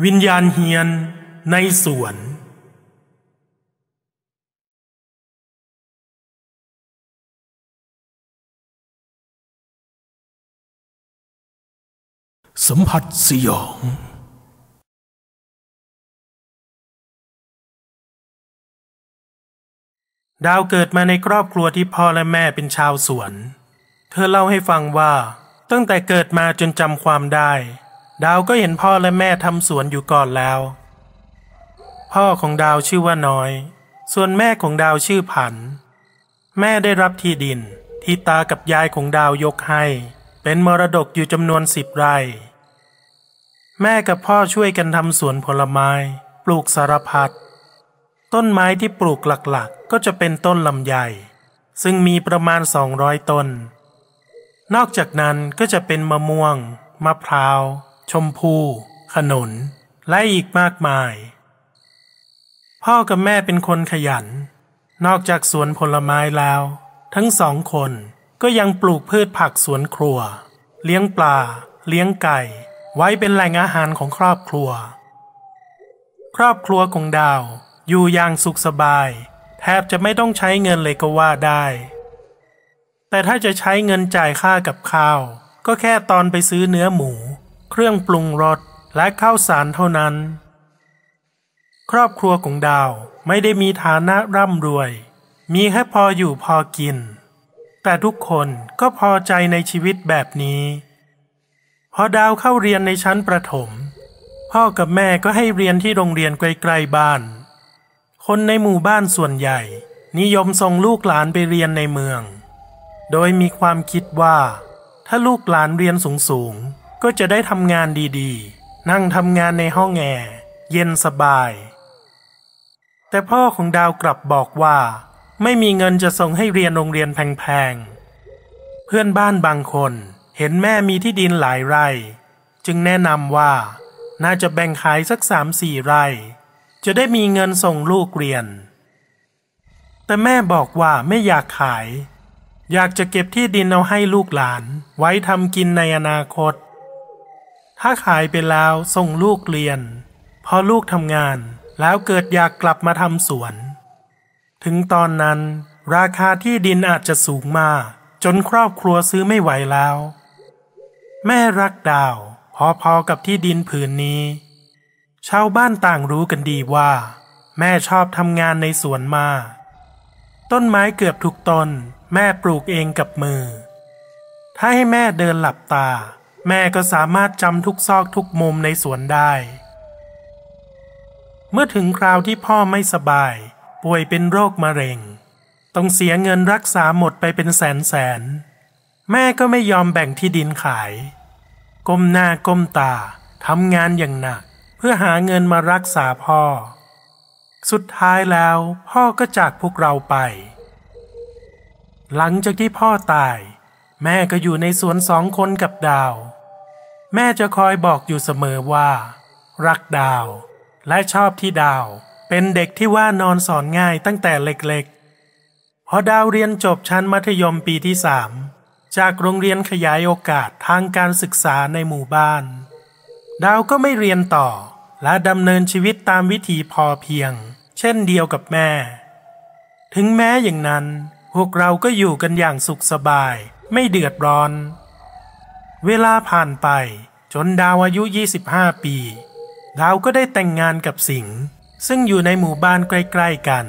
วิญญาณเฮียนในสวน สัมผัสสยอง ดาวเกิดมาในครอบครัวที่พ่อและแม่เป็นชาวสวน เธอเล่าให้ฟังว่า ตั้งแต่เกิดมาจนจำความได้ ดาวก็เห็นพ่อและแม่ทำสวนอยู่ก่อนแล้ว พ่อของดาวชื่อว่าน้อย ส่วนแม่ของดาวชื่อผัน แม่ได้รับที่ดินที่ตากับยายของดาวยกให้ เป็นมรดกอยู่จำนวนสิบไร่ แม่กับพ่อช่วยกันทำสวนผลไม้ ปลูกสารพัดต้นไม้ที่ปลูกหลักๆ ก็จะเป็นต้นลำไย ซึ่งมีประมาณ 200 ต้น นอกจากนั้นก็จะเป็นมะม่วง มะพร้าว ชมพู ขนุน และอีกมากมาย พ่อกับแม่เป็นคนขยัน นอกจากสวนผลไม้แล้ว ทั้งสองคนก็ยังปลูกพืชผักสวนครัว เลี้ยงปลา เลี้ยงไก่ ไว้เป็นแหล่งอาหารของครอบครัว ครอบครัวของดาวอยู่อย่างสุขสบาย แทบจะไม่ต้องใช้เงินเลยก็ว่าได้ แต่ถ้าจะใช้เงินจ่ายค่ากับข้าว ก็แค่ตอนไปซื้อเนื้อหมู เครื่องปรุงรสและข้าวสารเท่านั้น ครอบครัวของดาวไม่ได้มีฐานะร่ำรวย มีแค่พออยู่พอกิน แต่ทุกคนก็พอใจในชีวิตแบบนี้ พอดาวเข้าเรียนในชั้นประถม พ่อกับแม่ก็ให้เรียนที่โรงเรียนใกลๆบ้าน คนในหมู่บ้านส่วนใหญ่ นิยมส่งลูกหลานไปเรียนในเมือง โดยมีความคิดว่า ถ้าลูกหลานเรียนสูงๆ ก็จะได้ทำงานดีๆ นั่งทำงานในห้องแอร์เย็นสบาย แต่พ่อของดาวกลับบอกว่า ไม่มีเงินจะส่งให้เรียนโรงเรียนแพงๆ เพื่อนบ้านบางคนเห็นแม่มีที่ดินหลายไร่ จึงแนะนำว่า น่าจะแบ่งขายสักสามสี่ไร่ จะได้มีเงินส่งลูกเรียน แต่แม่บอกว่าไม่อยากขาย อยากจะเก็บที่ดินเอาให้ลูกหลานไว้ทำกินในอนาคต ถ้าขายไปแล้วส่งลูกเรียน พอลูกทำงานแล้วเกิดอยากกลับมาทำสวน ถึงตอนนั้น ราคาที่ดินอาจจะสูงมาก จนครอบครัวซื้อไม่ไหวแล้ว แม่รักดาว พอๆกับที่ดินผืนนี้ ชาวบ้านต่างรู้กันดีว่า แม่ชอบทำงานในสวนมากต้นไม้เกือบทุกต้น แม่ปลูกเองกับมือ ถ้าให้แม่เดินหลับตา แม่ก็สามารถจำทุกซอกทุกมุมในสวนได้ เมื่อถึงคราวที่พ่อไม่สบาย ป่วยเป็นโรคมะเร็ง ต้องเสียเงินรักษาหมดไปเป็นแสนแสน แม่ก็ไม่ยอมแบ่งที่ดินขาย ก้มหน้าก้มตาทำงานอย่างหนัก เพื่อหาเงินมารักษาพ่อ สุดท้ายแล้วพ่อก็จากพวกเราไป หลังจากที่พ่อตาย แม่ก็อยู่ในสวนสองคนกับดาว แม่จะคอยบอกอยู่เสมอว่า รักดาว และชอบที่ดาว เป็นเด็กที่ว่านอนสอนง่ายตั้งแต่เล็กๆ พอดาวเรียนจบชั้นมัธยมปีที่สามจากโรงเรียนขยายโอกาสทางการศึกษาในหมู่บ้าน ดาวก็ไม่เรียนต่อและดำเนินชีวิตตามวิถีพอเพียง เช่นเดียวกับแม่ ถึงแม้อย่างนั้น พวกเราก็อยู่กันอย่างสุขสบาย ไม่เดือดร้อน เวลาผ่านไปจนดาวอายุ 25 ปี ดาวก็ได้แต่งงานกับสิงห์ซึ่งอยู่ในหมู่บ้านใกล้ๆกัน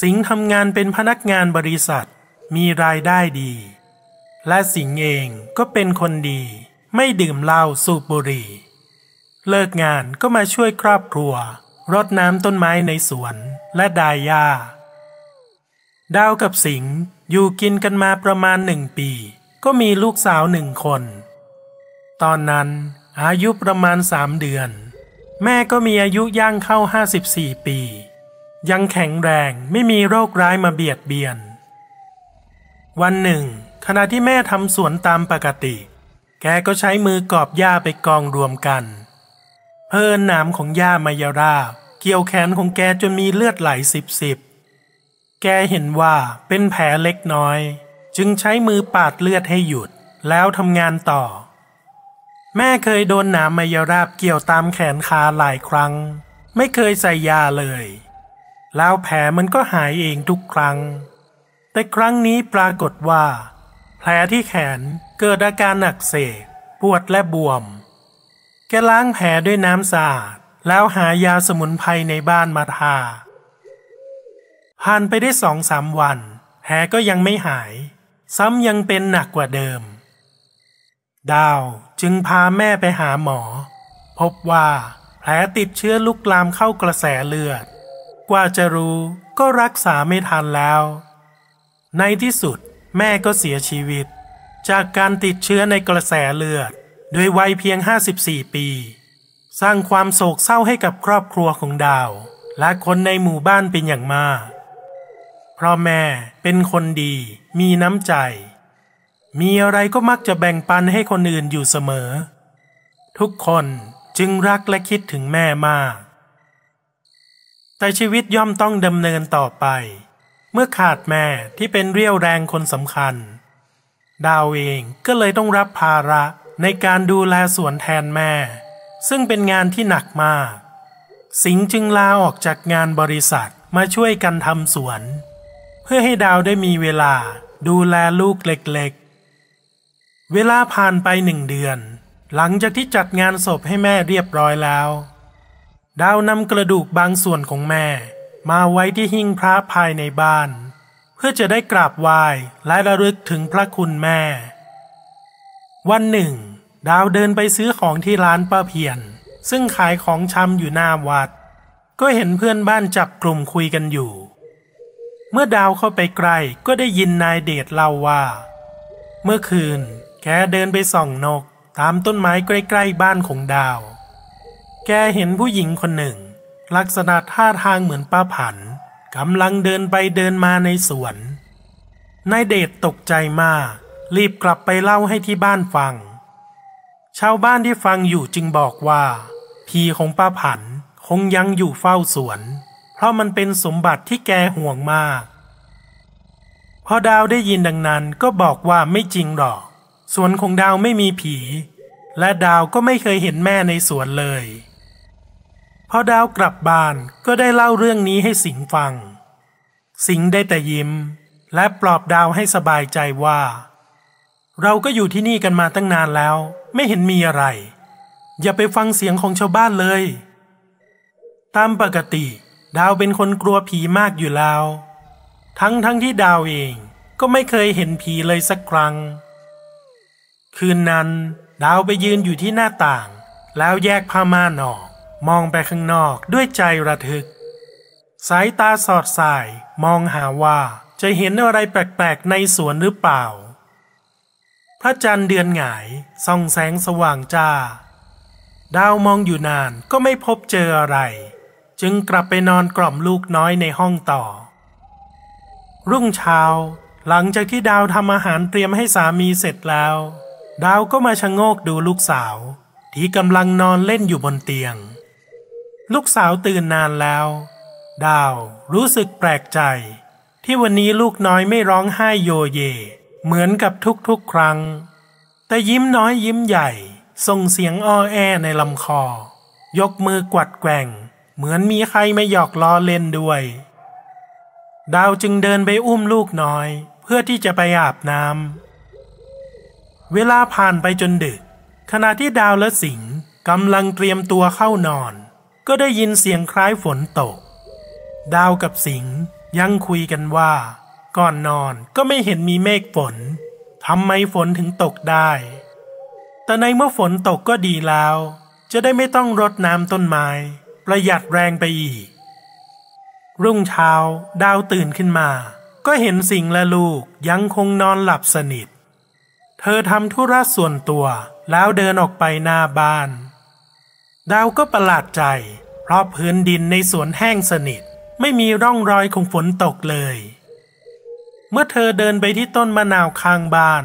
สิงห์ทำงานเป็นพนักงานบริษัทมีรายได้ดี และสิงห์เองก็เป็นคนดี ไม่ดื่มเหล้าสูบบุหรี่ เลิกงานก็มาช่วยครอบครัว รดน้ำต้นไม้ในสวนและดายหญ้าดาวกับสิงห์ อยู่กินกันมาประมาณหนึ่งปี ก็มีลูกสาวหนึ่งคน ตอนนั้นอายุประมาณสามเดือน แม่ก็มีอายุย่างเข้าห้าสิบสี่ปี ยังแข็งแรงไม่มีโรคร้ายมาเบียดเบียน วันหนึ่ง ขณะที่แม่ทำสวนตามปกติ แกก็ใช้มือกอบหญ้าไปกองรวมกัน เพิ่นหนามของหญ้ามายาราเกี่ยวแขนของแกจนมีเลือดไหลสิบสิบ แกเห็นว่าเป็นแผลเล็กน้อย จึงใช้มือปาดเลือดให้หยุดแล้วทำงานต่อ แม่เคยโดนหนามมายราบเกี่ยวตามแขนขาหลายครั้ง ไม่เคยใส่ยาเลย แล้วแผลมันก็หายเองทุกครั้ง แต่ครั้งนี้ปรากฏว่า แผลที่แขนเกิดอาการหนักเสกปวดและบวม แกล้างแผลด้วยน้ำสะอาดแล้วหายาสมุนไพรในบ้านมาทา ผ่านไปได้สองสามวัน แผลก็ยังไม่หาย ซ้ำยังเป็นหนักกว่าเดิม ดาวจึงพาแม่ไปหาหมอ พบว่าแผลติดเชื้อลุกลามเข้ากระแสเลือด กว่าจะรู้ก็รักษาไม่ทันแล้ว ในที่สุดแม่ก็เสียชีวิต จากการติดเชื้อในกระแสเลือด โดยวัยเพียง 54 ปี สร้างความโศกเศร้าให้กับครอบครัวของดาว และคนในหมู่บ้านเป็นอย่างมาก ราะแม่เป็นคนดี มีน้ำใจ มีอะไรก็มักจะแบ่งปันให้คนอื่นอยู่เสมอ ทุกคนจึงรักและคิดถึงแม่มาก แต่ชีวิตย่อมต้องดำเนินต่อไป เมื่อขาดแม่ที่เป็นเรี่ยวแรงคนสำคัญ ดาวเองก็เลยต้องรับภาระในการดูแลสวนแทนแม่ ซึ่งเป็นงานที่หนักมาก สิงจึงลาออกจากงานบริษัทมาช่วยกันทำสวน เพื่อให้ดาวได้มีเวลาดูแลลูกเล็กๆ เวลาผ่านไปหนึ่งเดือน หลังจากที่จัดงานศพให้แม่เรียบร้อยแล้ว ดาวนำกระดูกบางส่วนของแม่ มาไว้ที่หิ้งพระภายในบ้าน เพื่อจะได้กราบไหว้และระลึกถึงพระคุณแม่ วันหนึ่ง ดาวเดินไปซื้อของที่ร้านป้าเพียน ซึ่งขายของชำอยู่หน้าวัด ก็เห็นเพื่อนบ้านจับกลุ่มคุยกันอยู่ เมื่อดาวเข้าไปใกล้ก็ได้ยินนายเดชเล่าว่า เมื่อคืน แกเดินไปส่องนก ตามต้นไม้ใกล้ๆบ้านของดาว แกเห็นผู้หญิงคนหนึ่ง ลักษณะท่าทางเหมือนป้าผันกำลังเดินไปเดินมาในสวน นายเดชตกใจมาก รีบกลับไปเล่าให้ที่บ้านฟัง ชาวบ้านที่ฟังอยู่จึงบอกว่า พีของป้าผันคงยังอยู่เฝ้าสวน ราะมันเป็นสมบัติที่แกห่วงมาก พอดาวได้ยินดังนั้นก็บอกว่าไม่จริงหรอก สวนของดาวไม่มีผี และดาวก็ไม่เคยเห็นแม่ในสวนเลย พอดาวกลับบ้านก็ได้เล่าเรื่องนี้ให้สิงฟัง สิงได้แต่ยิ้ม และปลอบดาวให้สบายใจว่า เราก็อยู่ที่นี่กันมาตั้งนานแล้ว ไม่เห็นมีอะไร อย่าไปฟังเสียงของชาวบ้านเลย ตามปกติ ดาวเป็นคนกลัวผีมากอยู่แล้ว ทั้งทั้งที่ดาวเองก็ไม่เคยเห็นผีเลยสักครั้ง คืนนั้น ดาวไปยืนอยู่ที่หน้าต่าง แล้วแยกผ้าม่านออก มองไปข้างนอกด้วยใจระทึก สายตาสอดสายมองหาว่าจะเห็นอะไรแปลกๆในสวนหรือเปล่า พระจันทร์เดือนหงายส่องแสงสว่างจ้า ดาวมองอยู่นานก็ไม่พบเจออะไร จึงกลับไปนอนกล่อมลูกน้อยในห้องต่อ รุ่งเช้า หลังจากที่ดาวทำอาหารเตรียมให้สามีเสร็จแล้ว ดาวก็มาชะโงกดูลูกสาว ที่กำลังนอนเล่นอยู่บนเตียง ลูกสาวตื่นนานแล้ว ดาวรู้สึกแปลกใจ ที่วันนี้ลูกน้อยไม่ร้องไห้โยเย เหมือนกับทุกๆครั้ง แต่ยิ้มน้อยยิ้มใหญ่ส่งเสียงอ้อแอในลำคอ ยกมือกวัดแกว่ง เหมือนมีใครมาหยอกล้อเล่นด้วย ดาวจึงเดินไปอุ้มลูกน้อย เพื่อที่จะไปอาบน้ำเวลาผ่านไปจนดึก ขณะที่ดาวและสิงกำลังเตรียมตัวเข้านอน ก็ได้ยินเสียงคล้ายฝนตก ดาวกับสิงยังคุยกันว่า ก่อนนอนก็ไม่เห็นมีเมฆฝนทำไมฝนถึงตกได้ แต่ในเมื่อฝนตกก็ดีแล้ว จะได้ไม่ต้องรดน้ำต้นไม้ ประหยัดแรงไปอีก รุ่งเช้าดาวตื่นขึ้นมา ก็เห็นสิงและลูกยังคงนอนหลับสนิท เธอทำธุระส่วนตัวแล้วเดินออกไปหน้าบ้าน ดาวก็ประหลาดใจ เพราะพื้นดินในสวนแห้งสนิท ไม่มีร่องรอยของฝนตกเลย เมื่อเธอเดินไปที่ต้นมะนาวข้างบ้าน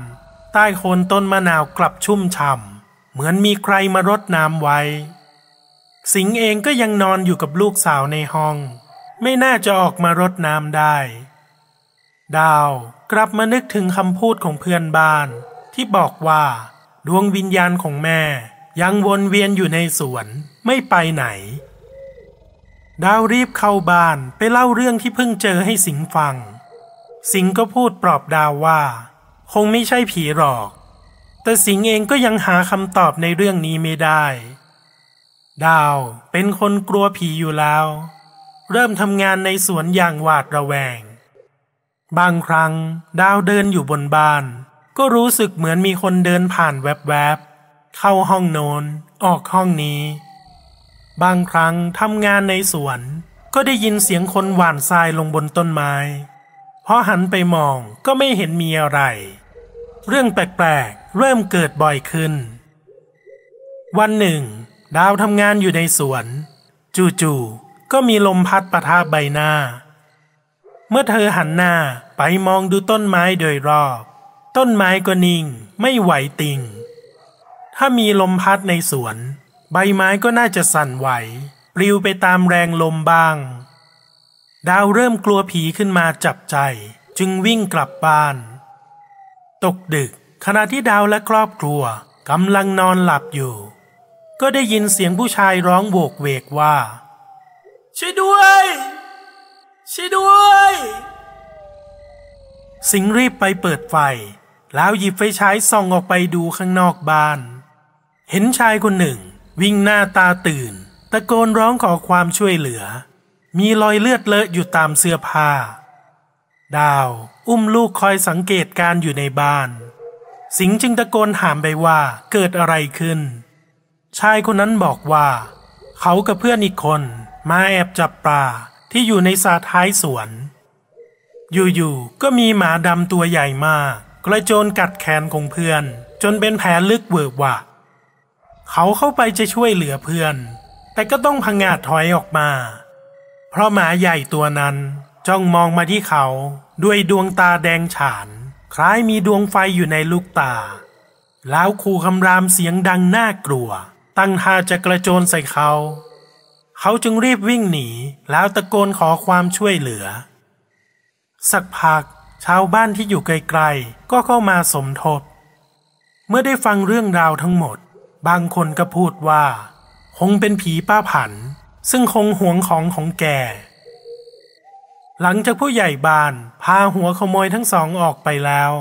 ใต้โคนต้นมะนาวกลับชุ่มฉ่ำเหมือนมีใครมารดน้ำไว้ สิงเองก็ยังนอนอยู่กับลูกสาวในห้อง ไม่น่าจะออกมารดน้ำได้ ดาวกลับมานึกถึงคำพูดของเพื่อนบ้าน ที่บอกว่า ดวงวิญญาณของแม่ ยังวนเวียนอยู่ในสวนไม่ไปไหน ดาวรีบเข้าบ้านไปเล่าเรื่องที่เพิ่งเจอให้สิงฟัง สิงก็พูดปลอบดาวว่า คงไม่ใช่ผีหรอก แต่สิงเองก็ยังหาคำตอบในเรื่องนี้ไม่ได้ ดาวเป็นคนกลัวผีอยู่แล้ว เริ่มทำงานในสวนอย่างหวาดระแวง บางครั้งดาวเดินอยู่บนบ้าน ก็รู้สึกเหมือนมีคนเดินผ่านแวบๆ เข้าห้องโนนออกห้องนี้ บางครั้งทำงานในสวน ก็ได้ยินเสียงคนหว่านทรายลงบนต้นไม้พอหันไปมองก็ไม่เห็นมีอะไร เรื่องแปลกๆ เริ่มเกิดบ่อยขึ้น วันหนึ่ง ดาวทำงานอยู่ในสวน จู่ๆก็มีลมพัดประทะใบหน้า เมื่อเธอหันหน้าไปมองดูต้นไม้โดยรอบ ต้นไม้ก็นิ่ง ไม่ไหวติง ถ้ามีลมพัดในสวน ใบไม้ก็น่าจะสั่นไหว ปลิวไปตามแรงลมบ้าง ดาวเริ่มกลัวผีขึ้นมาจับใจ จึงวิ่งกลับบ้าน ตกดึกขณะที่ดาวและครอบครัวกำลังนอนหลับอยู่ ก็ได้ยินเสียงผู้ชายร้องโวกเวกว่า ช่วยด้วย ช่วยด้วย สิงรีบไปเปิดไฟ แล้วหยิบไฟฉายส่องออกไปดูข้างนอกบ้าน เห็นชายคนหนึ่ง วิ่งหน้าตาตื่น ตะโกนร้องขอความช่วยเหลือ มีรอยเลือดเลอะอยู่ตามเสื้อผ้า ดาวอุ้มลูกคอยสังเกตการอยู่ในบ้าน สิงจึงตะโกนถามไปว่าเกิดอะไรขึ้น ชายคนนั้นบอกว่า เขากับเพื่อนอีกคนมาแอบจับปลาที่อยู่ในสาท้ายสวน อยู่ๆก็มีหมาดำตัวใหญ่มากกระโจนกัดแขนของเพื่อน จนเป็นแผลลึกเวิร์กวะเขาเข้าไปจะช่วยเหลือเพื่อน แต่ก็ต้องพังงาดถอยออกมา เพราะหมาใหญ่ตัวนั้นจ้องมองมาที่เขาด้วยดวงตาแดงฉาน คล้ายมีดวงไฟอยู่ในลูกตา แล้วขู่คำรามเสียงดังน่ากลัว ตั้งท่าจะกระโจนใส่เขา เขาจึงรีบวิ่งหนีแล้วตะโกนขอความช่วยเหลือ สักพักชาวบ้านที่อยู่ไกลๆ ก็เข้ามาสมทบ เมื่อได้ฟังเรื่องราวทั้งหมด บางคนก็พูดว่า คงเป็นผีป้าผัน ซึ่งคงหวงของของแก หลังจากผู้ใหญ่บ้านพาหัวขโมยทั้งสองออกไปแล้ว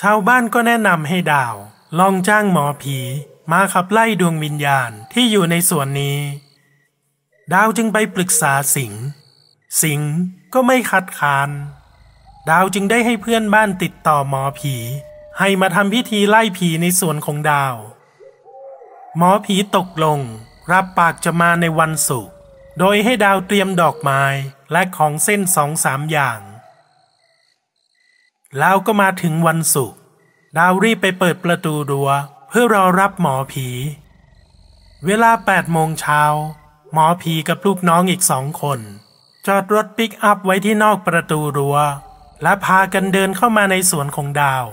ชาวบ้านก็แนะนำให้ดาว ลองจ้างหมอผี มาขับไล่ดวงวิญญาณที่อยู่ในส่วนนี้ ดาวจึงไปปรึกษาสิงห์สิงห์ก็ไม่คัดค้าน ดาวจึงได้ให้เพื่อนบ้านติดต่อหมอผี ให้มาทำพิธีไล่ผีในส่วนของดาว หมอผีตกลง รับปากจะมาในวันศุกร์โดยให้ดาวเตรียมดอกไม้และของเส้นสองสามอย่าง แล้วก็มาถึงวันศุกร์ดาวรีบไปเปิดประตูรั้ว พื่อรอรับหมอผี เวลาแปดโมงเช้า หมอผีกับลูกน้องอีกสองคน จอดรถปิกอัพไว้ที่นอกประตูรัว้ว และพากันเดินเข้ามาในสวนของดาว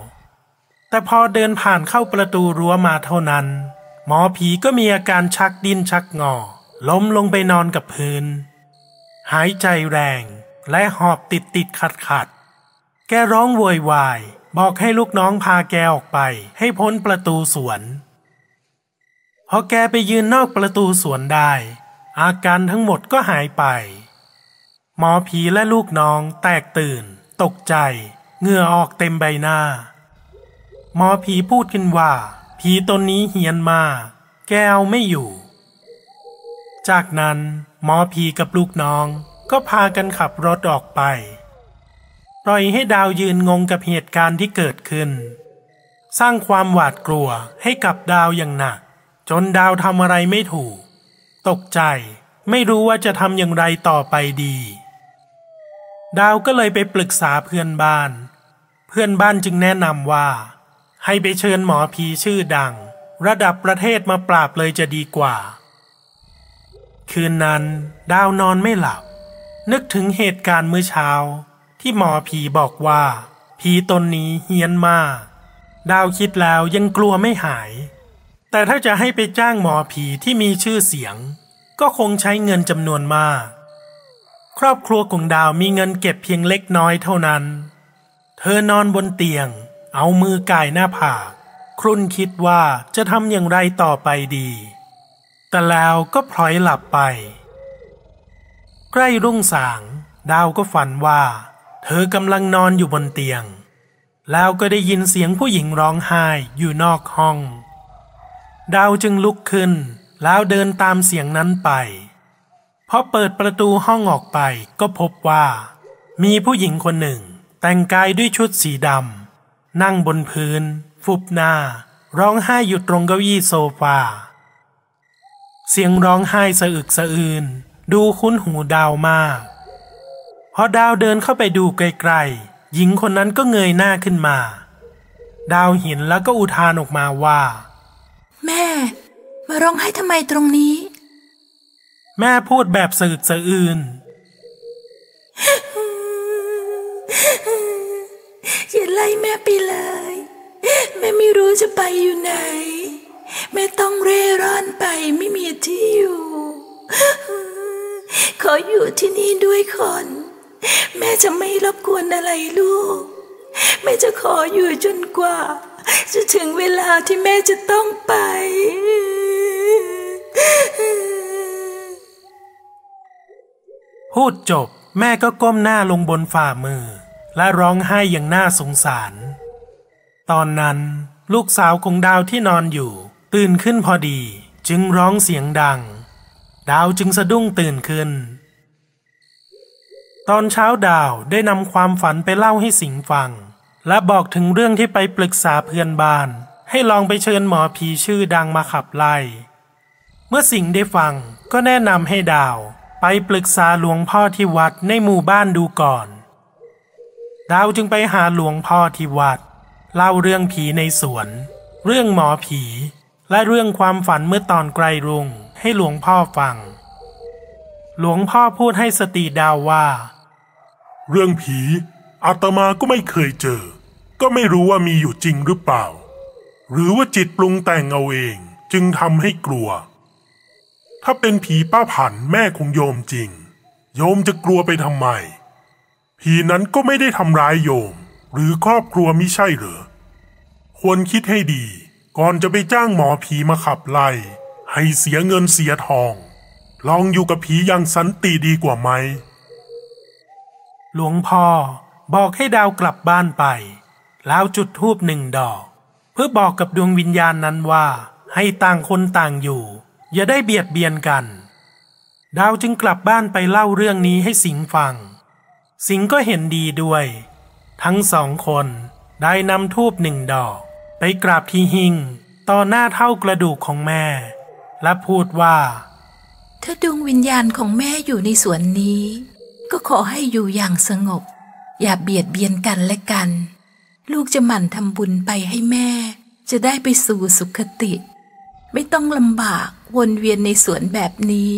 แต่พอเดินผ่านเข้าประตูรั้วมาเท่านั้น หมอผีก็มีอาการชักดิ้นชักงอ ล้มลงไปนอนกับพื้น หายใจแรงและหอบติดติดขัดขัด แกร้องโวยวาย บอกให้ลูกน้องพาแกออกไป ให้พ้นประตูสวนพอแกไปยืนนอกประตูสวนได้ อาการทั้งหมดก็หายไป หมอผีและลูกน้องแตกตื่น ตกใจ เหงื่อออกเต็มใบหน้า หมอผีพูดขึ้นว่า ผีตนนี้เฮียนมากแกเอาไม่อยู่ จากนั้นหมอผีกับลูกน้องก็พากันขับรถออกไป ปล่อยให้ดาวยืนงงกับเหตุการณ์ที่เกิดขึ้น สร้างความหวาดกลัวให้กับดาวอย่างหนัก จนดาวทำอะไรไม่ถูก ตกใจไม่รู้ว่าจะทำอย่างไรต่อไปดี ดาวก็เลยไปปรึกษาเพื่อนบ้าน เพื่อนบ้านจึงแนะนำว่า ให้ไปเชิญหมอผีชื่อดัง ระดับประเทศมาปราบเลยจะดีกว่า คืนนั้น ดาวนอนไม่หลับ นึกถึงเหตุการณ์เมื่อเช้า ที่หมอผีบอกว่า ผีตนนี้เฮี้ยนมาก ดาวคิดแล้วยังกลัวไม่หาย แต่ถ้าจะให้ไปจ้างหมอผีที่มีชื่อเสียง ก็คงใช้เงินจำนวนมาก ครอบครัวของดาวมีเงินเก็บเพียงเล็กน้อยเท่านั้น เธอนอนบนเตียง เอามือก่ายหน้าผากครุ่นคิดว่าจะทำอย่างไรต่อไปดี แต่แล้วก็พลอยหลับไป ใกล้รุ่งสาง ดาวก็ฝันว่า เธอกำลังนอนอยู่บนเตียง แล้วก็ได้ยินเสียงผู้หญิงร้องไห้อยู่นอกห้อง ดาวจึงลุกขึ้น แล้วเดินตามเสียงนั้นไปพอเปิดประตูห้องออกไปก็พบว่า มีผู้หญิงคนหนึ่ง แต่งกายด้วยชุดสีดำนั่งบนพื้น ฟุบหน้า ร้องไห้อยู่ตรงเก้าอี้โซฟาเสียงร้องไห้สะอึกสะอื้นดูคุ้นหูดาวมาก พอดาวเดินเข้าไปดูไกลๆ หญิงคนนั้นก็เงยหน้าขึ้นมา ดาวเห็นแล้วก็อุทานออกมาว่า แม่ มาร้องไห้ทำไมตรงนี้ แม่พูดแบบสะอึกสะอื้นอย่าไล่แม่ไปเลย แม่ไม่รู้จะไปอยู่ไหน แม่ต้องเร่ร่อนไปไม่มีที่อยู่ ขออยู่ที่นี่ด้วยคน แม่จะไม่รบกวนอะไรลูก แม่จะขออยู่จนกว่า จะถึงเวลาที่แม่จะต้องไป พูดจบแม่ก็ก้มหน้าลงบนฝ่ามือ และร้องไห้อย่างน่าสงสาร ตอนนั้นลูกสาวของดาวที่นอนอยู่ ตื่นขึ้นพอดี จึงร้องเสียงดัง ดาวจึงสะดุ้งตื่นขึ้น ตอนเช้าดาวได้นำความฝันไปเล่าให้สิงฟัง และบอกถึงเรื่องที่ไปปรึกษาเพื่อนบ้าน ให้ลองไปเชิญหมอผีชื่อดังมาขับไล่ เมื่อสิงได้ฟังก็แนะนำให้ดาว ไปปรึกษาหลวงพ่อที่วัดในหมู่บ้านดูก่อน ดาวจึงไปหาหลวงพ่อที่วัด เล่าเรื่องผีในสวน เรื่องหมอผี และเรื่องความฝันเมื่อตอนไกลรุ่งให้หลวงพ่อฟัง หลวงพ่อพูดให้สติดาวว่า เรื่องผีอาตมาก็ไม่เคยเจอ ก็ไม่รู้ว่ามีอยู่จริงหรือเปล่า หรือว่าจิตปรุงแต่งเอาเองจึงทำให้กลัว ถ้าเป็นผีป้าผันแม่ของโยมจริง โยมจะกลัวไปทำไม ผีนั้นก็ไม่ได้ทำร้ายโยม หรือครอบครัวมิใช่เหรอ ควรคิดให้ดี ก่อนจะไปจ้างหมอผีมาขับไล่ให้เสียเงินเสียทอง ลองอยู่กับผีอย่างสันติดีกว่าไหม หลวงพ่อบอกให้ดาวกลับบ้านไป แล้วจุดธูปหนึ่งดอก เพื่อบอกกับดวงวิญญาณนั้นว่า ให้ต่างคนต่างอยู่ อย่าได้เบียดเบียนกัน ดาวจึงกลับบ้านไปเล่าเรื่องนี้ให้สิงฟัง สิงก็เห็นดีด้วย ทั้งสองคนได้นำทูบหนึ่งดอก ไปกราบที่หิงต่อหน้าเท่ากระดูกของแม่ และพูดว่า ถ้าดวงวิญญาณของแม่อยู่ในสวนนี้ ก็ขอให้อยู่อย่างสงบ อย่าเบียดเบียนกันและกัน ลูกจะหมั่นทำบุญไปให้แม่ จะได้ไปสู่สุขติ ไม่ต้องลำบากวนเวียนในสวนแบบนี้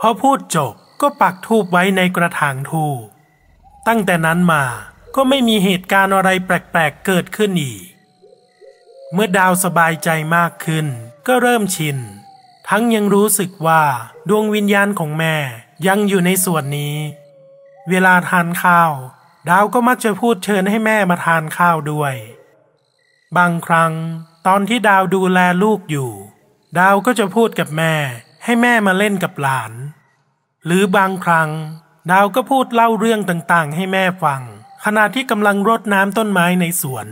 พอพูดจบก็ปักทูบไว้ในกระถางทูบตั้งแต่นั้นมาก็ไม่มีเหตุการณ์อะไรแปลกๆเกิดขึ้นอีก เมื่อดาวสบายใจมากขึ้นก็เริ่มชิน ทั้งยังรู้สึกว่าดวงวิญญาณของแม่ยังอยู่ในส่วนนี้ เวลาทานข้าว ดาวก็มักจะพูดเชิญให้แม่มาทานข้าวด้วย บางครั้ง ตอนที่ดาวดูแลลูกอยู่ ดาวก็จะพูดกับแม่ให้แม่มาเล่นกับหลาน หรือบางครั้ง ดาวก็พูดเล่าเรื่องต่างๆ ให้แม่ฟัง ขณะที่กำลังรดน้ำต้นไม้ในสวน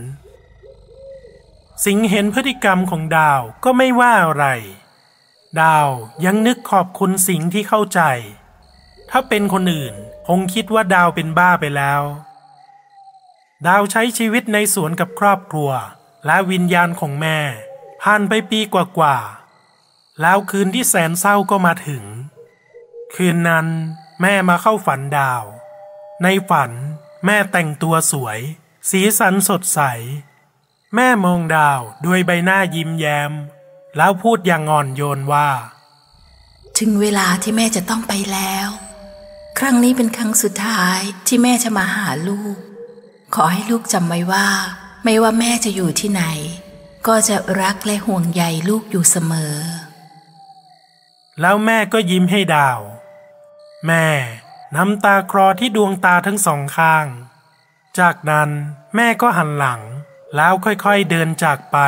สิงห์เห็นพฤติกรรมของดาวก็ไม่ว่าอะไร ดาวยังนึกขอบคุณสิงห์ที่เข้าใจ ถ้าเป็นคนอื่น คงคิดว่าดาวเป็นบ้าไปแล้ว ดาวใช้ชีวิตในสวนกับครอบครัว และวิญญาณของแม่ ผ่านไปปีกว่าๆแล้วคืนที่แสนเศร้าก็มาถึง คืนนั้นแม่มาเข้าฝันดาว ในฝันแม่แต่งตัวสวย สีสันสดใส แม่มองดาวด้วยใบหน้ายิ้มแย้ม แล้วพูดอย่างอ่อนโยนว่า ถึงเวลาที่แม่จะต้องไปแล้ว ครั้งนี้เป็นครั้งสุดท้ายที่แม่จะมาหาลูก ขอให้ลูกจำไว้ว่า ไม่ว่าแม่จะอยู่ที่ไหน ก็จะรักและห่วงใยลูกอยู่เสมอ แล้วแม่ก็ยิ้มให้ดาว แม่น้ำตาคลอที่ดวงตาทั้งสองข้าง จากนั้นแม่ก็หันหลัง แล้วค่อยๆเดินจากไป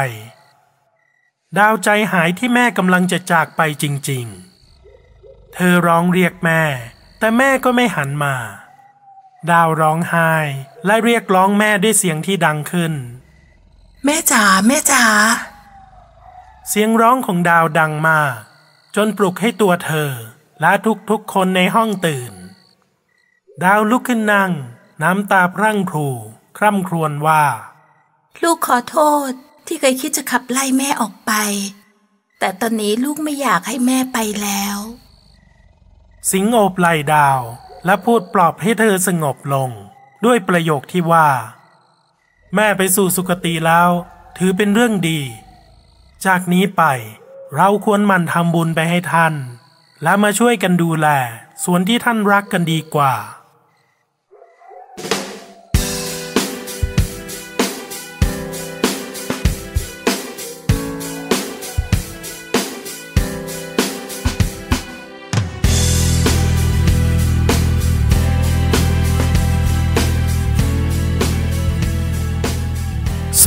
ดาวใจหายที่แม่กำลังจะจากไปจริงๆ เธอร้องเรียกแม่ แต่แม่ก็ไม่หันมา ดาวร้องไห้และเรียกร้องแม่ด้วยเสียงที่ดังขึ้น แม่จ๋าแม่จ๋าเสียงร้องของดาวดังมาก จนปลุกให้ตัวเธอ และทุกๆคนในห้องตื่น ดาวลุกขึ้นนั่ง น้ำตาพรั่งพรู คร่ำครวญว่า ลูกขอโทษที่เคยคิดจะขับไล่แม่ออกไป แต่ตอนนี้ลูกไม่อยากให้แม่ไปแล้ว สิงโอบไหล่ดาว และพูดปลอบให้เธอสงบลง ด้วยประโยคที่ว่า แม่ไปสู่สุคติแล้ว ถือเป็นเรื่องดี จากนี้ไป เราควรหมั่นทำบุญไปให้ท่าน และมาช่วยกันดูแล ส่วนที่ท่านรักกันดีกว่า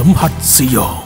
สัมผัสสยอง